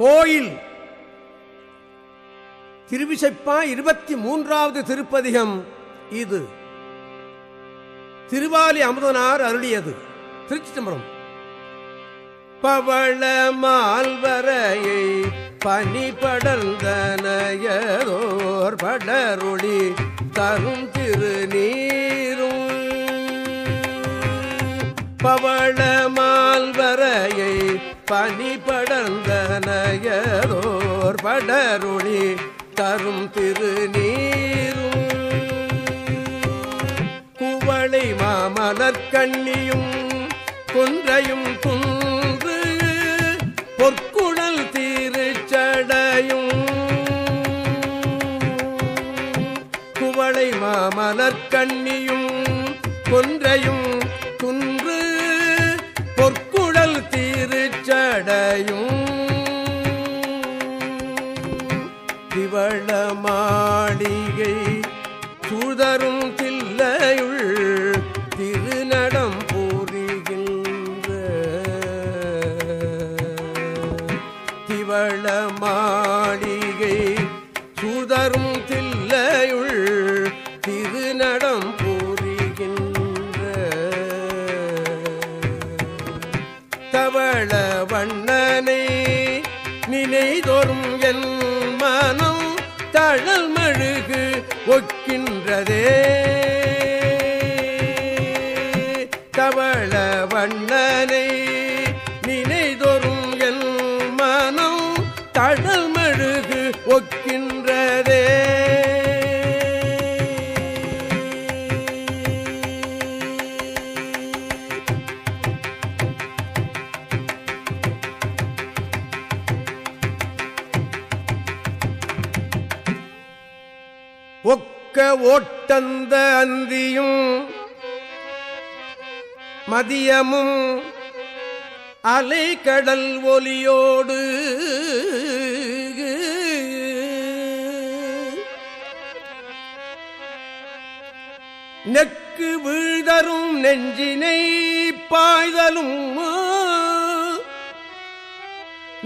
கோயில். திருவிசைப்பா இருபத்தி மூன்றாவது திருப்பதிகம் இது. திருவாலி அமுதனார் அருளியது. திருச்சி தம்பரம் பவள மால்வரையை பனி படர்ந்தனையதோர் படருளி தரும் திருநீரும். பவள மால்வரையை பனி படர்ந்த நயரோர் படருளி தரும் திருநீரும். குவளை மாமலர் கண்ணியும் கொன்றையும் குன்று பொற்குழல் தீருச்சடையும். குவளை மாமலர் கண்ணியும் கொன்றையும் தீருச்சடையும் திவள மாளிகை சுதரும் தில்லையுள் திருநடம் பூரிகின்ற திவள மாளிகை சுதரும் தில்லையுள் திருநடம் பூரிகின்ற தவள வண்ண தழல் மழுகு ஒக்கின்றதே. தவள வண்ணனை நினைதொரும் என் மனம் தழல் மழுகு ஒக்கின்றதே ஓட்டந்த அந்தியும் மதியமும் அலை ஒலியோடு நெக்கு வீழ்தரும் நெஞ்சினை பாய்தலும்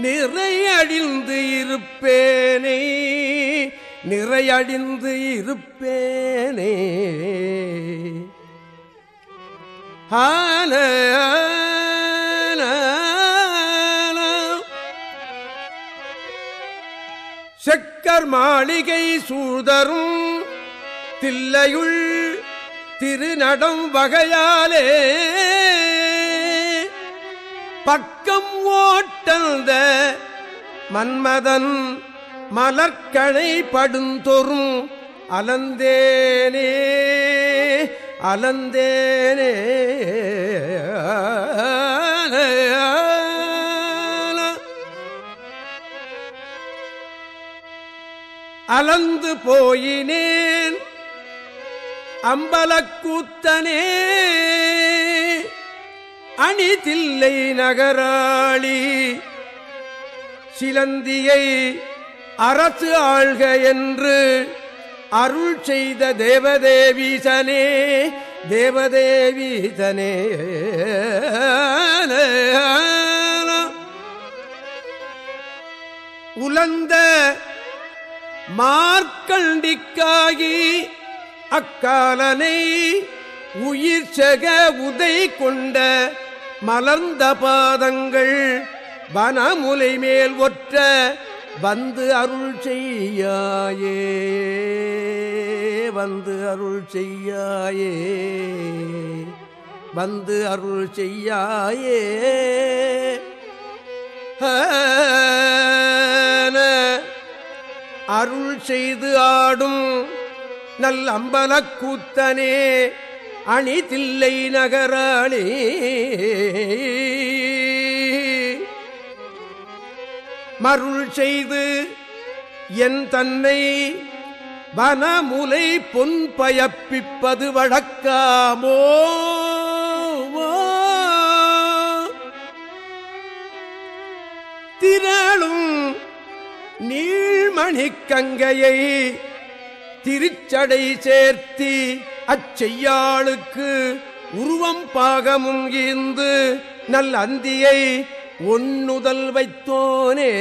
நிறையடிந்து இருப்பேனே நிறையடிந்து இருப்பேனே. ஆன செக்கர் மாளிகை சூழ்தரும் தில்லையுள் திருநடம் வகையாலே. பக்கம் ஓட்டந்த மன்மதன் மலர்கணை படுந்தொறும் அலந்தேனே அலந்தேனே அலந்து போயினேன் அம்பலக்கூத்தனே அணிதில்லை நகராளி சிலந்தியை அரசு ஆள்க என்று அருள் செய்த தேவதேவீசனே தேவதேவீசனே உலந்த மார்க்கண்டிக்காகி அக்காலனை உயிர் செக உதை கொண்ட மலர்ந்த பாதங்கள் வனமுலை மேல் ஒற்ற வந்து அருள் செய்யாயே வந்து அருள் செய்யாயே வந்து அருள் செய்யாயே. அருள் செய்து ஆடும் நல் அம்பலக்கூத்தனே அணிதில்லை நகராளே. மருள் செய்து என் தன்னை வனமுலை பொன் பயப்பிப்பது வழக்காமோ? திரளும் நீழ்மணிக் கங்கையை திருச்சடை சேர்த்தி அச்செய்யாளுக்கு உருவம் பாகமும் ஈந்து நல் அந்தியை உன்னுதல் வைத்தோனே.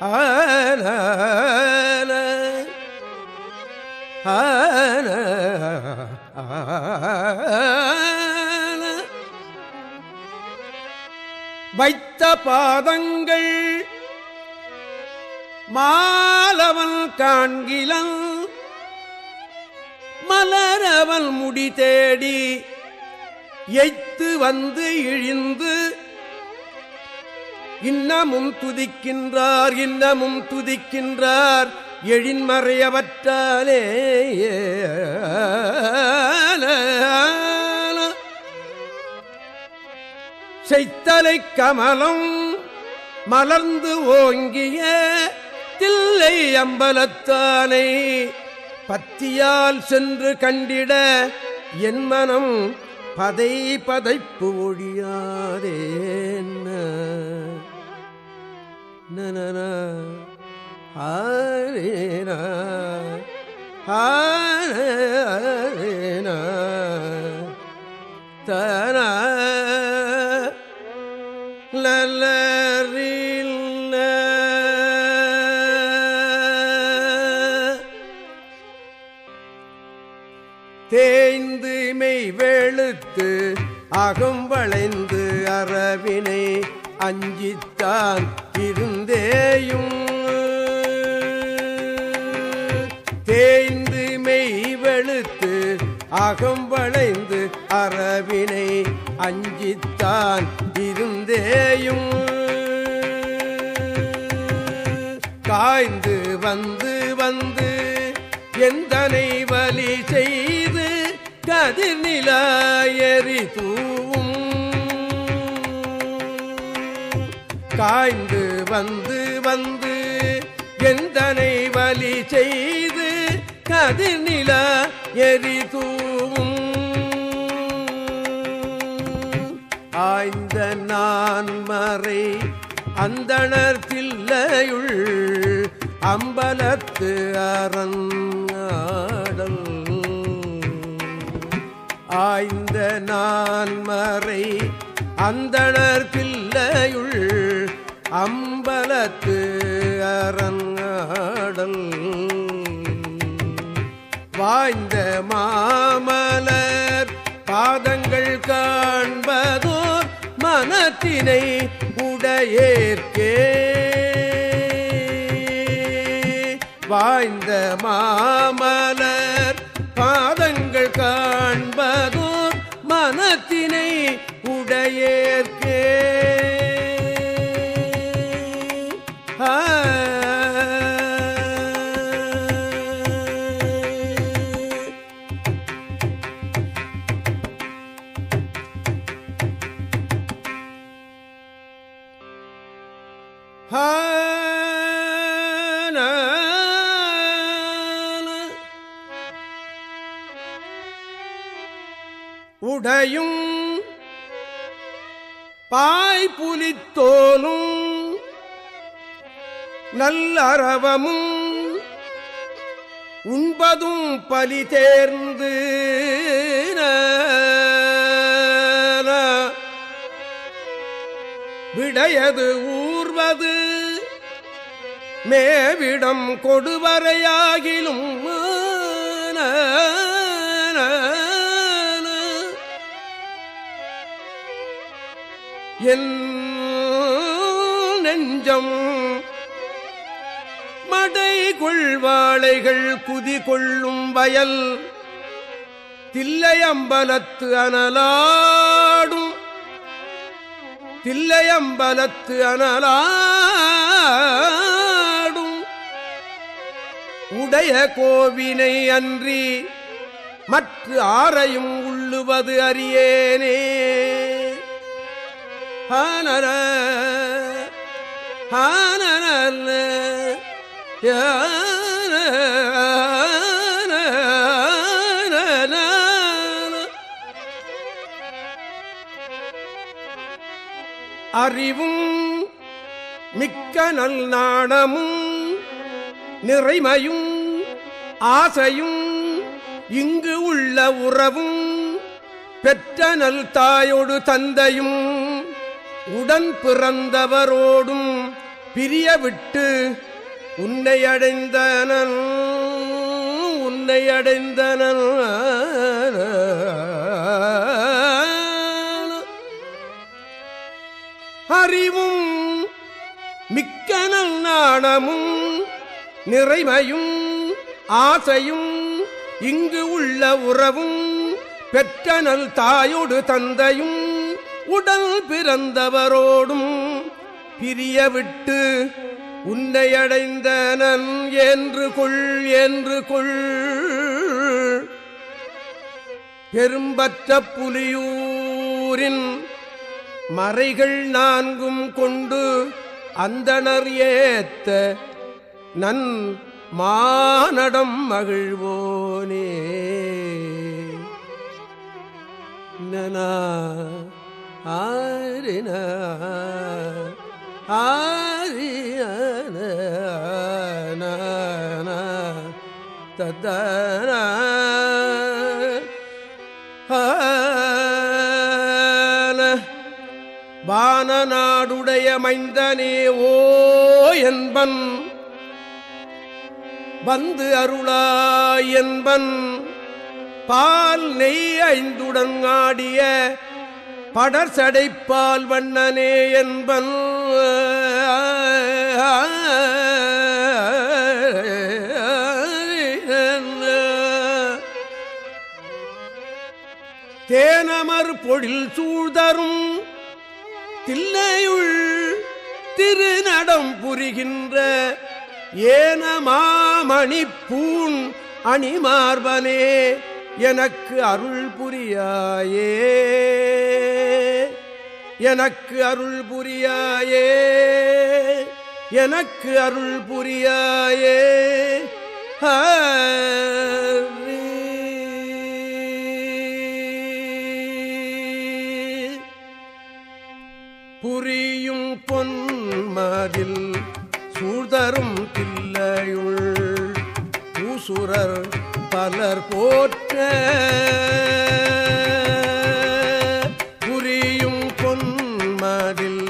ஆன வைத்த பாதங்கள் மாலவன் காண்கிலன் மலரவன் முடி தேடி எய்த்து வந்து இழிந்து இன்னமும் துதிக்கின்றார் இன்னமும் துதிக்கின்றார். எழின்மறையவற்றாலே செய்தலை கமலம் மலர்ந்து ஓங்கிய தில்லை அம்பலத்தானை பத்தியால் சென்று கண்டிட என் மனம் பதை பதைப்பு ஒழியாதே ஆரேனா ஆரேனா த ஆகும் வளைந்து அரவினை அஞ்சித்தான் இருந்தேயும். தேய்ந்து மெய் வெளுத்து அகம் வளைந்து அரவினை அஞ்சித்தான் இருந்தேயும். காய்ந்து வந்து வந்து எந்தனை வலி செய்து கதிர் நிலாயறி தூவும். காய்ந்து வந்து வந்து எந்தனை வலி செய்து கதிர் நிலா எரி தூவும். ஆய்ந்த நான் மறை அந்தணர் தில்லையுள் அம்பலத்து அரங்காடல் ஆய்ந்த நான் மறை அந்தணர் பிள்ளையுள் அம்பலத்து அரங்காடல். வாய்ந்த மாமலர் பாதங்கள் காண்பதோர் மனத்தினை உடையேற்கே. வாய்ந்த மாமலர் உடையும் பாய்புலித்தோலும் நல்லறவமும் உண்பதும் பலி தேர்ந்து விடையது ஊர்வது மேவிடம் கொடுவரையாகிலும் என் நெஞ்சம் மடை கொள்வாளைகள் குதி கொள்ளும் வயல் தில்லையம்பலத்து அனலாடும் தில்லையம்பலத்து அனலாடும் உடைய கோவினை அன்றி மற்ற ஆரையும் உள்ளுவது அறியேனே. ஹானர ஹானர அறிவும் மிக்க நல் நாணமும் நிறைமையும் ஆசையும் இங்கு உள்ள உறவும் பெற்ற நல் தாயோடு தந்தையும் உடன் பிறந்தவரோடும் பிரிய விட்டு உன்னை அடைந்தனன் உன்னை அடைந்தனன். அறிவும் மிக்கனல் நாணமும் நிறைமையும் ஆசையும் இங்கு உள்ள உறவும் பெற்றனல் தாயோடு தந்தையும் உடல் பிறந்தவரோடும் பிரிய விட்டு உன்னை அடைந்தனன் என்று கொள் என்று கொள். பெரும்பற்ற புலியூரின் மறைகள் நான்கும் கொண்டு அந்தனர் ஏத்த நன் மானடம் மகிழ்வோனே. நனா ஆரின ஆரியன தத்தன. வானநாடுடைய மைந்தனே ஓ என்பன். வந்து அருளாய் என்பன். பால் நெய் ஐந்துடன் ஆடிய படர் சடைப்பால் வண்ணனே என்பன். தேனமர் பொழில் சூழ்தரும் தில்லையுள் திருநடம் புரிகின்ற ஏனமாமணி பூண் அணிமார்பனே எனக்கு அருள் புரியாயே. எனக்கு அருள் புரியாயே. எனக்கு அருள் புரியாயே. புரியும் பொன்மதில் சூழ்தரும் தில்லையுள் பூசுரர் பலர் போற்ற புரியும் பொன்மதில்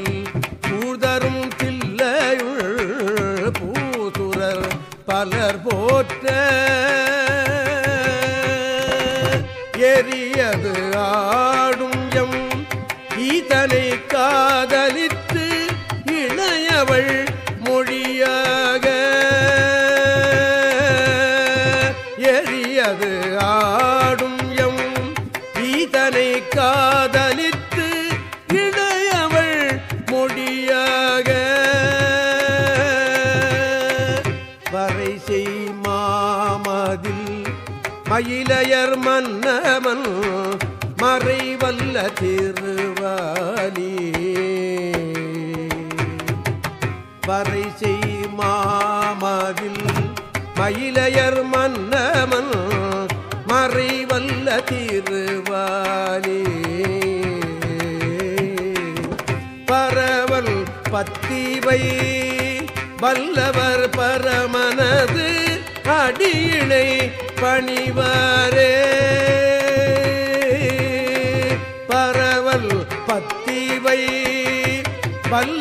சூழ்தரும் தில்லையுள் பூசுரர் பலர் போற்ற வரை செய் மாமதில் மயிலையர் மன்னமன் மறைவல்ல திருவாலி பரவல் பத்திவை வல்லவர் பரமனது அடியினை பணிவாரே. பரவல் பத்திவை வல்ல